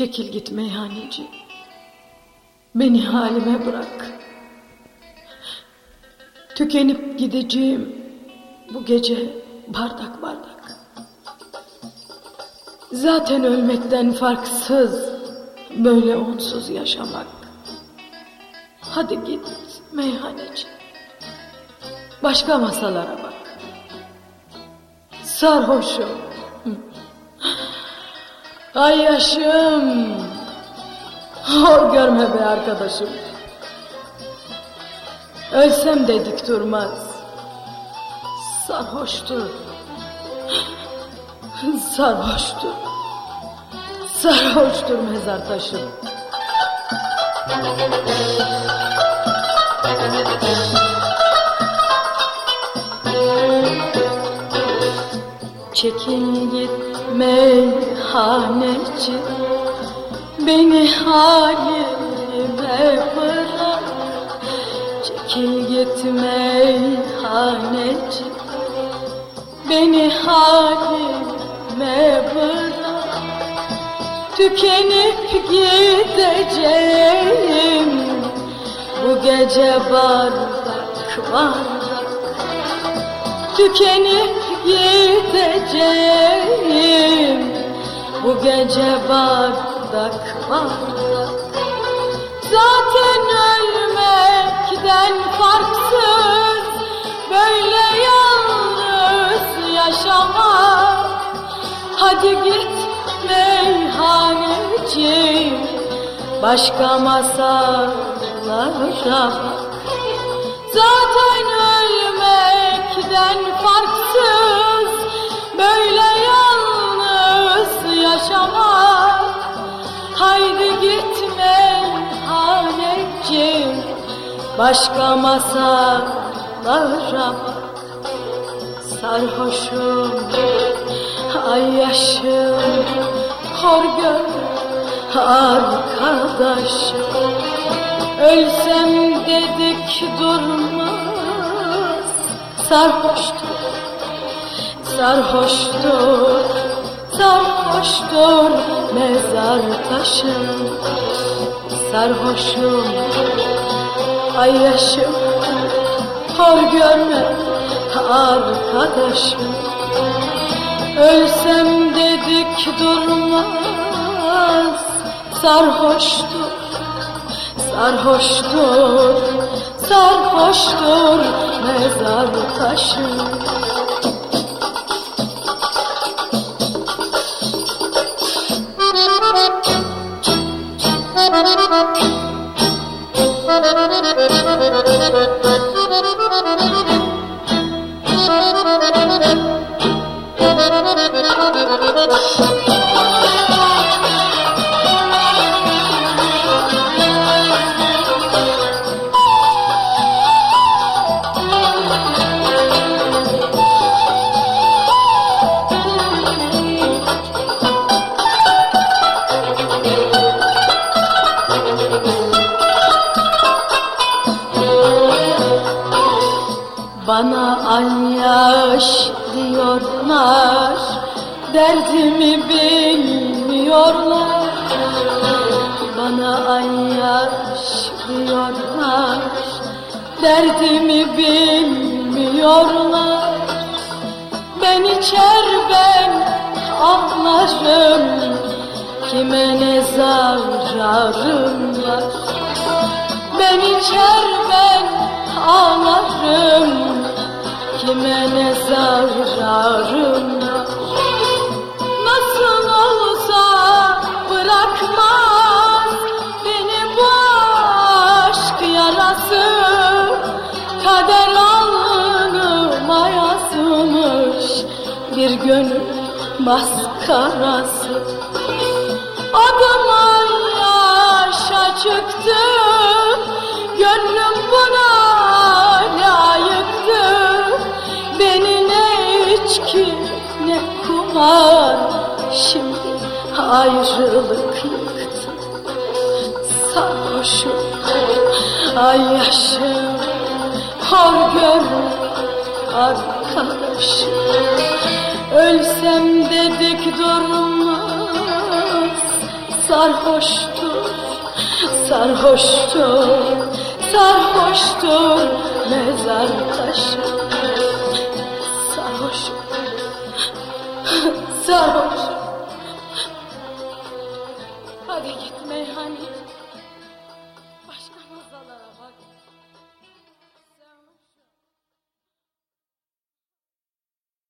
Çekil git meyhaneci. Beni halime bırak. Tükenip gideceğim bu gece bardak bardak. Zaten ölmekten farksız böyle onsuz yaşamak. Hadi git meyhaneci. Başka masalara bak. Sarhoşum. Ay yaşım. Hor görme be arkadaşım. Ölsem de dik durmaz. Sarhoştur. Sarhoştur. Sarhoştur mezar taşım. Çekil git meyhaneci Beni halime bırak. Çekil git meyhaneci Beni halime bırak. Tükenip gideceğim Bu gece bardak bardak Tükenip gece bardak bardak Zaten ölmekten farksız Böyle yalnız yaşamak Hadi git meyhaneci Başka masallara bak. Zaten ölmekten farksız Böyle Başka masallara bak. Sarhoşum, ay yaşım Hor gör arkadaşım. Ölsem dedik durmaz. Sarhoştur, sarhoştur Sarhoştur mezar taşım. Sarhoşum, ay yaşım Hor görme arkadaşım. Ölsem dedik durmaz Sarhoştur Sarhoştur, sarhoştur mezar taşı Bana ay yaş diyorlar Derdimi bilmiyorlar. Bana ay yaş diyorlar Derdimi bilmiyorlar. Ben içer ben ağlarım Kime ne zararım var Ben içer ben ağlarım Kime ne zararım var Nasıl olsa bırakmaz Beni bu aşk yarası. Kader alnıma yazmış Bir gönül maskarası kumar Şimdi ayrılık yıktı Sarhoşum. Ay yaşım Hor görme arkadaşım. Ölsem dedik durmaz. Sarhoştur Sarhoştur, sarhoştur mezar taşı sarhoş Hadi git meyhaneye